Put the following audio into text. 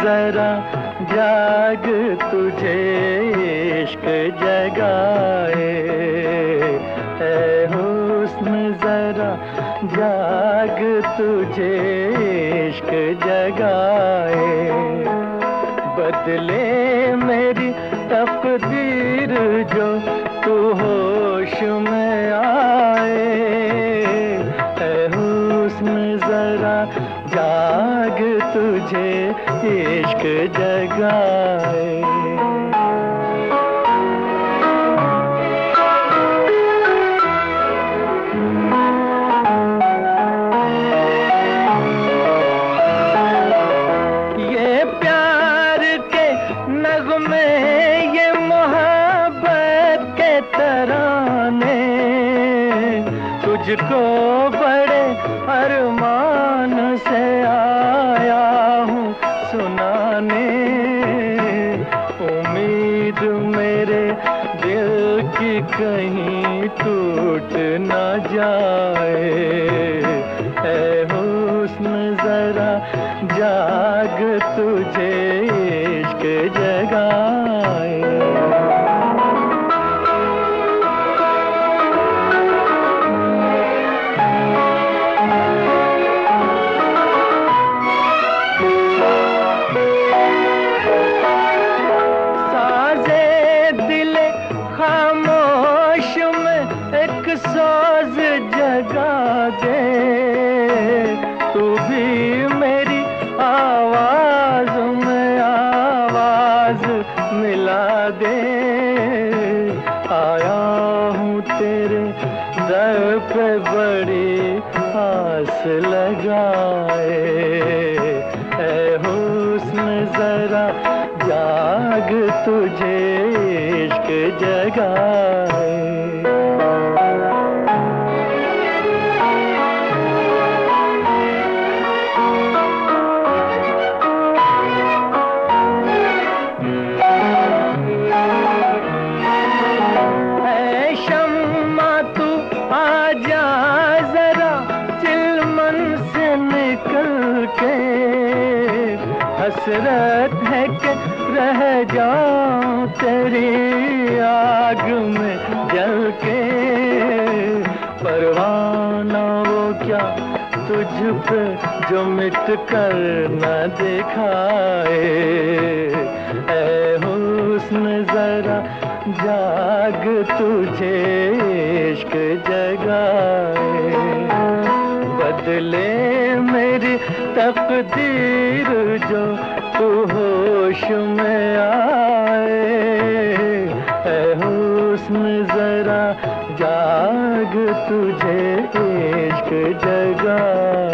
जरा जाग तुझे इश्क जगाए। है जरा जाग तुझे इश्क जगाए। बदले तकदीर जो तू होश में आए। है हुस्न जरा जाग तुझे इश्क जगाए। ये तुझको बड़े अरमान से आया हूँ सुनाने। उम्मीद मेरे दिल की कहीं टूट न जाए। है हुस्न जरा जाग तुझे इश्क जगाए। दे, तू भी मेरी आवाज़ में आवाज़ मिला दे। आया हूँ तेरे दर पे बड़ी आस लगाए। है हुस्न जरा जाग तुझे इश्क जगाए हसरत है कि रह जाऊँ तेरी आग में जल के। परवाना वो क्या तुझ पे जो मिट कर न दिखाए? ऐ हुस्न जरा जाग तुझे इश्क जगाए। बदले मेरी तकदीर जो तू होश में आए। ऐ हुस्न जरा जाग तुझे इश्क जगा।